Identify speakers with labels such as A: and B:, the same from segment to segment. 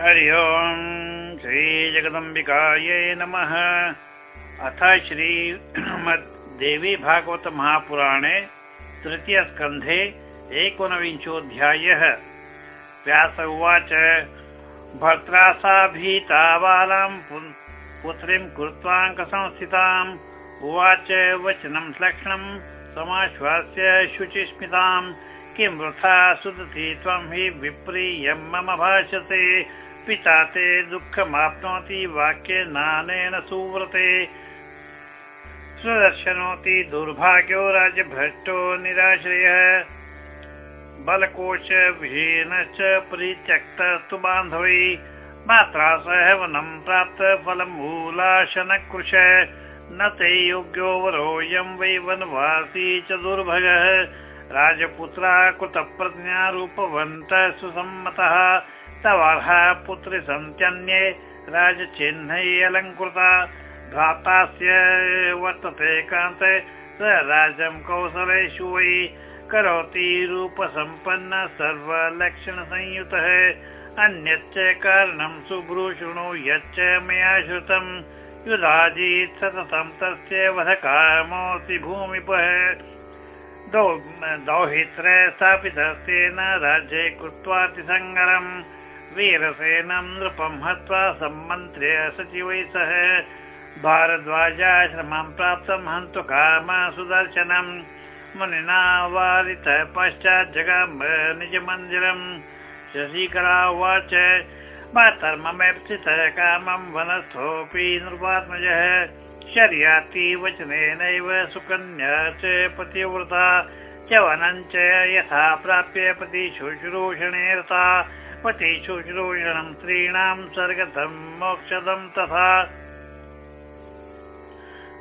A: हरि ओम् श्रीजगदम्बिकायै नमः। अथ श्रीमद्देवी भागवत महापुराणे तृतीयस्कन्धे एकोनविंशोऽध्यायः। व्यास उवाच भर्त्रा सा भीता बालां पुत्रीं कृत्वाङ्कसंस्थिताम् उवाच वचनं लक्ष्मणं समाश्वास्य शुचिस्मिताम्। किं वृथा सुदति त्वं हि विप्रियं मम भाषते पिता ते दुःखमाप्नोति, वाक्ये नानेन सुव्रते। सुदर्शनोति, दुर्भाग्यो राजभ्रष्टो निराश्रयः। बलकोश विहीनश्च परित्यक्तस्तु बान्धवै मात्रा सह वनं प्राप्त फलमूलाशनकृश। न ते योग्यो वरोऽयं वै वनवासी च दुर्भगः। राजपुत्रा कृतप्रज्ञारूपवन्तः सुसम्मतः। तवार्हा पुत्री सन्त्यन्ये राजचिह्नै अलङ्कृता। भ्रातास्य वर्तते कान्ते। स राजं कौशलेषु वै करोति रूपसम्पन्न सर्वलक्षणसंयुतः। अन्यच्च कारणं सुभ्रूषृणु यच्च मया श्रुतं युधाजीत् सततं तस्य वधकामोऽसि भूमिपः। दौहित्र स्थापितस्तेन राज्ये कृत्वातिसङ्गरम्। वीरसेनं नृपं हत्वा सम्मन्त्र्य सचिवै सह भारद्वाजाश्रमं प्राप्तं हन्तु काम सुदर्शनम् मुनिना वारित पश्चात् जगाम निजमन्दिरम् शशिकला उवाच मातर्ममेप्सितः कामं वनस्थोऽपि नृपात्मजः। शर्याति वचनेनैव सुकन्या च पतिव्रता। च च यथा प्राप्य पति शुश्रूषणे रता पति शुश्रूषणं स्त्रीणां स्वर्गतं मोक्षदं तथा।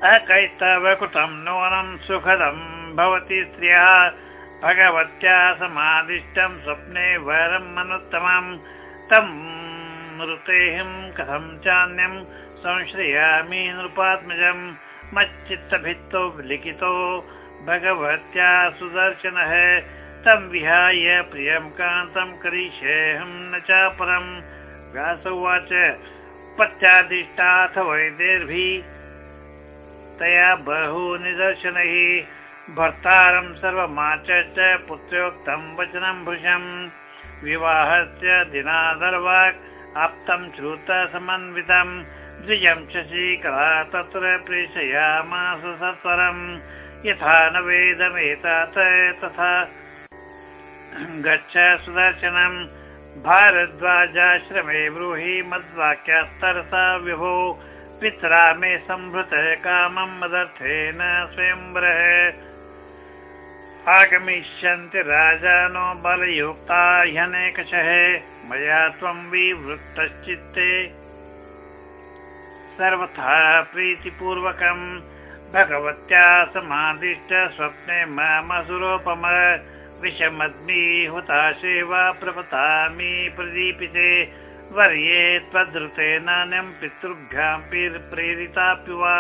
A: अकैस्तव कृतं नूनं सुखदं भवति स्त्रियः। भगवत्या समादिष्टं स्वप्ने वरं मनुत्तमं तं मृतेहं कथं चान्यं संश्रयामि नृपात्मजं मच्चित्तभित्तो लिखितो भगवत्या सुदर्शनः तं विहाय प्रियं कान्तं करिष्येऽहं न चापरं व्यास उवाच पत्यादिष्टाथ वैद्यैर्भिः तया बहु निदर्शनैः। भर्तारं सर्वमाच च पुत्रोक्तं वचनं भृशम्। विवाहस्य दिनादर्वाक् आप्तं श्रुत समन्वितम्। द्विजं शशिकला तत्र प्रेषयामास सत्वरम् यथा न वेदमेतात तथा गच्छ सुदर्शनम् भारद्वाजाश्रमे ब्रूहि मद्वाक्यात्तरसा विभो। पित्रा मे संभृतः कामं मदर्थेन स्वयंवरः। आगमिष्यन्ति राजानो बलयुक्ता ह्यनेकशः। मया त्वं विवृत्तश्चित्ते। सर्वथा प्रीतिपूर्वकम्। भगवत्या समादिष्ट स्वप्ने ममसुरोपम। विषमद्मि हुता सेवा प्रपतामि प्रदीपिते वर्ये त्वदृते नान्यं पितृभ्यां प्रेरितापि वा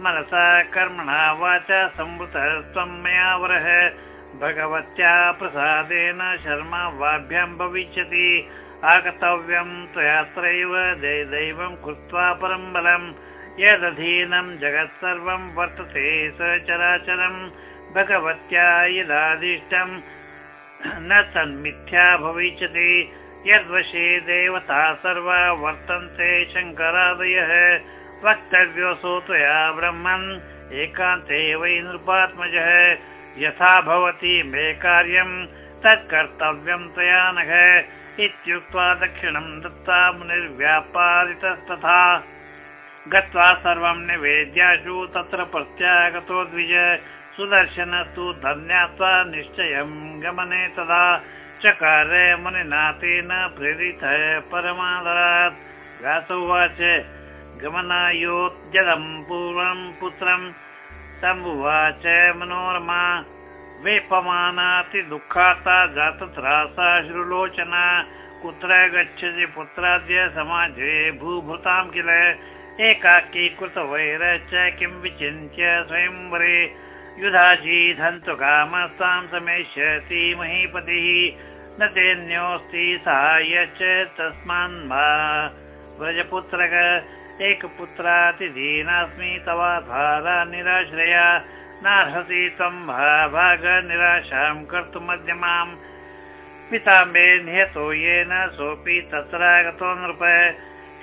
A: मनसा कर्मणा वाचा संवृतस्त्वं मया वरः। भगवत्या प्रसादेन शर्मा वाभ्यां भविष्यति आगतव्यं त्वयात्रैव दैवं कृत्वा परं बलं यदधीनं जगत् सर्वं वर्तते स चराचरं भगवत्या यदादिष्टं न तन्मिथ्या भविष्यति। यद्वशे देवता सर्वा वर्तन्ते शङ्करादयः। वक्तव्योऽसौ त्वया ब्रह्मन्। एकान्ते वै नृपात्मजः। यथा भवति मे कार्यं। तत्कर्तव्यं त्वया नघ इत्युक्त्वा दक्षिणं दत्ता मुनिर्व्यापादितस्तथा। गत्वा सर्वं निवेद्याशु तत्र प्रत्यागतो द्विज सुदर्शनस्तु धन्यात्वा निश्चयं गमने तदा चकार मुनिना तेन प्रेरितः परमादरात्। व्यासोवाच गमनायोद्यदं पूर्वं पुत्रं। तमुवाच मनोरमा वेपमानाति दुःखाता जातत्रासाश्रुलोचना कुत्र गच्छति पुत्राद्य समाजे भूभृतां किल? एकाकी कृतवैरश्च किं विचिन्त्य स्वयंवरे युधाची धन्तु कामस्तां समेष्यति महीपतिः। न तेऽन्योऽस्ति साहाय्य च तस्मान् व्रजपुत्रक एकपुत्रातिदीनास्मि तवाधारा निराश्रया। नार्हसि त्वं भाग निराशां कर्तुमद्य माम्। पिता मे निहतो येन सोऽपि तत्रागतो नृप।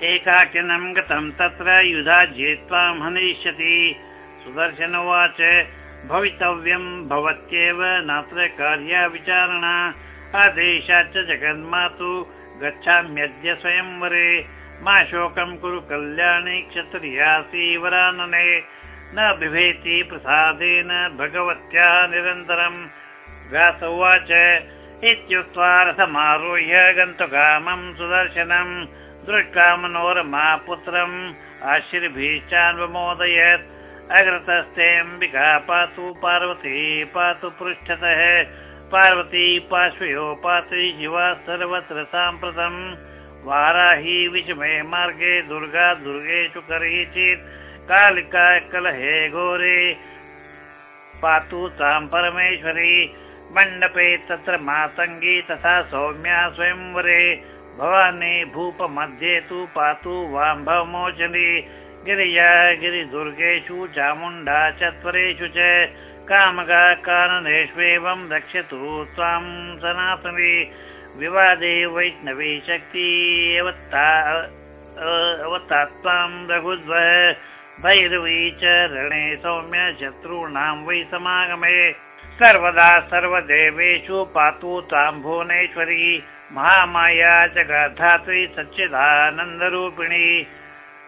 A: एकाकिनं गतं तत्र युधा जेत्वां हनिष्यति सुदर्शन उवाच भवितव्यं भवत्येव नात्र कार्या विचारणा। आदेशाच्च जगन्मातु। गच्छाम्यद्य स्वयंवरे। मा शोकं कुरु कल्याणे क्षत्रियासि वरानने। न बिभेति प्रसादेन भगवत्याः निरन्तरम्। रथमारुह्य गन्तुकामं सुदर्शनम्। दृष्ट्वा मनोरमा पुत्रम् आशीर्भिश्चान्वमोदयत् अग्रतस्तेऽम्बिका पातु पार्वती, पातु पृष्ठतः। पार्वती पार्श्वयो पातु शिवा सर्वत्र साम्प्रतम् वाराही विषमे मार्गे दुर्गा दुर्गेषु करीचित्। कालिका कलहे घोरे पातु तां परमेश्वरी। मण्डपे तत्र मातङ्गी तथा सौम्या स्वयंवरे। भवानी भूपमध्ये तु पातु वाम्भवमोचनी। गिरिजा गिरिदुर्गेषु चामुण्डा चत्वरेषु च कामगा काननेष्वेवं रक्षतु त्वां सनातनी विवादे वैष्णवी शक्ति अवतात्त्वां रघुद्व भैरवी च रणे सौम्य शत्रूणां वै समागमे। सर्वदा सर्वदेवेषु पातु त्वां भुवनेश्वरी महामाया जगद्धात्री सच्चिदानन्दरूपिणी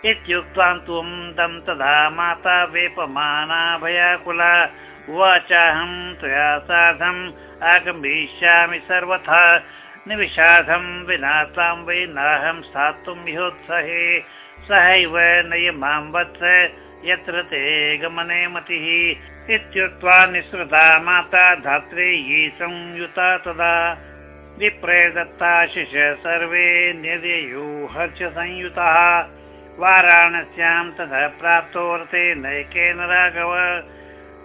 A: इत्युक्त्वा त्वं तं तदा माता वेपमाना भयाकुला उवाचाहं त्वया साधम् आगमिष्यामि सर्वथा। निविषाधं विना त्वां वै नाहं स्थातुं ह्योत्सहे। सहैव नय मां वत्स यत्र ते गमने मतिः। इत्युक्त्वा निःसृता माता धात्री संयुता तदा। विप्रे दत्ताशिष सर्वे हर्ष संयुतः वाराणस्यां ततः प्राप्तो नैकेन राघव।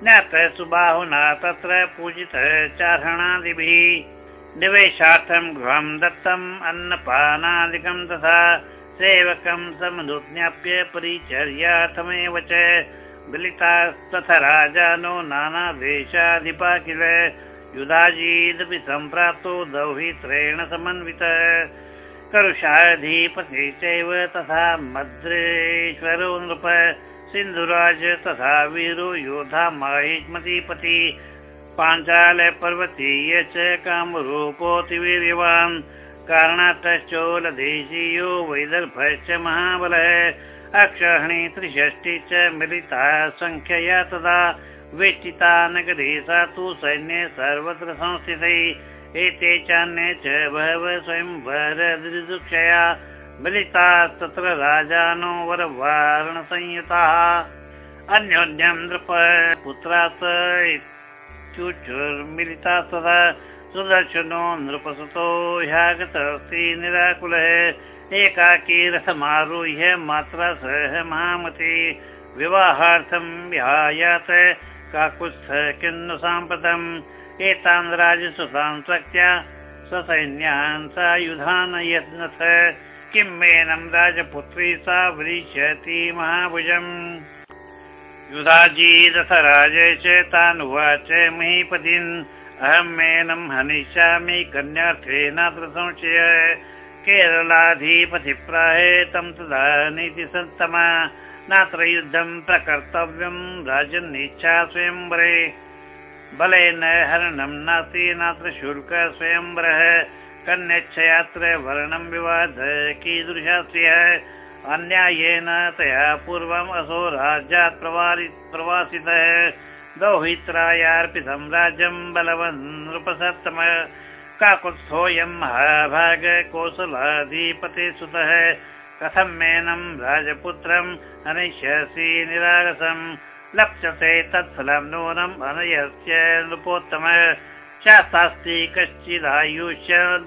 A: ज्ञातः सुबाहुना तत्र पूजितः चारणादिभिः निवेशार्थं गृहं दत्तम् अन्नपानादिकं तथा सेवकं समनुज्ञाप्य परिचर्यार्थमेव च मिलितास्तथा राजानो नानादेशाधिपा किल युधाजीदपि सम्प्राप्तो दौहित्रेण समन्वितः करुषाधिपति चैव तथा मद्रेश्वरो नृप सिन्धुराज तथा वीरो योधा माहिष्मतिपति पाञ्चालपर्वतीय च कामरूपोऽतिवीर्यवान् कारणातश्चोलदेशीयो वैदर्भश्च महाबलः अक्षहणी त्रिषष्टि च मिलिता सङ्ख्यया तदा वेष्टिता नगरे सा तु सैन्ये सर्वत्र संस्थितै एते चान्ये च बहवः स्वयंवरदृक्षया मिलितास्तत्र राजानो वरवारणसंयुताः। अन्योन्यं नृप चुचुर्मिलिता तदा। सुदर्शनो नृपसुतो ह्यागतोऽस्ति निराकुलः। एकाकी रथमारुह्य मात्रा सह महामती। विवाहार्थं विहायात। काकुत्स्थ किन्नु साम्प्रतम् एतान् राजसुतान् सख्या ससैन्यान् सायुधान् यत्नथ। किं मेनं राजपुत्री सा वृष्यति महाभुजम्? युधाजीदथराज च तानुवाच महीपतिन्। अहं मेनं हनिष्यामि कन्यार्थे नात्र केरलाधिपतिप्राहे तं तदा नीतिसत्तमा नात्र युद्धं प्रकर्तव्यं राजन्निच्छा स्वयंवरे बलेन हरणं नास्ति नात्र शुल्क कन्यच्छयात्र वर्णं विवाद कीदृशास्त्रियः? अन्यायेन तया पूर्वम् असो राज्यात् प्रवासितः। दौहित्रायार्पितं राज्यं बलवन् नृपसत्तम। काकुत्स्थोऽयं महाभाग कौशलाधिपते सुतः कथं मेनं राजपुत्रम् अनिष्यसि निरागसम् लप्स्यते तत्फलं नूनम् अनयस्य नृपोत्तम। शास्तास्ति कश्चिदायुष्य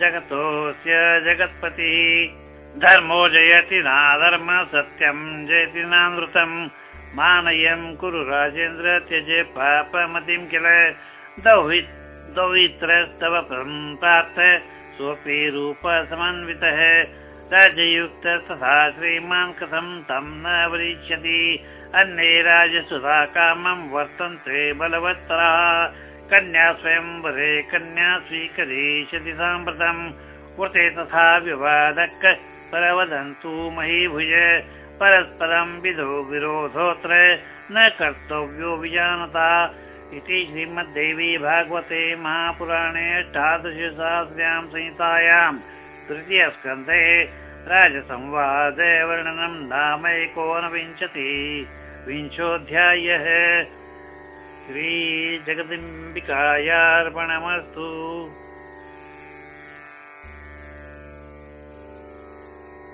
A: जगतोऽस्य जगत्पतिः। धर्मो जयति नाधर्म सत्यं जयति नानृतम् मानयं कुरु राजेन्द्र त्यजे पापमतिं किल। द्वौत्रस्तव प्राप्त। सोऽपि रूप समन्वितः। राजयुक्त तथा श्रीमान् कथं तं न वरिष्यति अन्ये राजसुधा कामं वर्तन्ते बलवत्तराः। कन्या स्वयंवरे कन्या स्वीकरिष्यति साम्प्रतम् कृते तथा विवादक परवदन्तु मही भुज परस्परं विधो विरोधोऽत्र न कर्तव्यो विजानता इति श्रीमद्देवी भागवते महापुराणे अष्टादशसहस्र्यां संहितायां तृतीयस्कन्धे राजसंवादे वर्णनं नाम एकोनविंशतिः विंशोऽध्यायः श्रीजगदम्बिकायार्पणमस्तु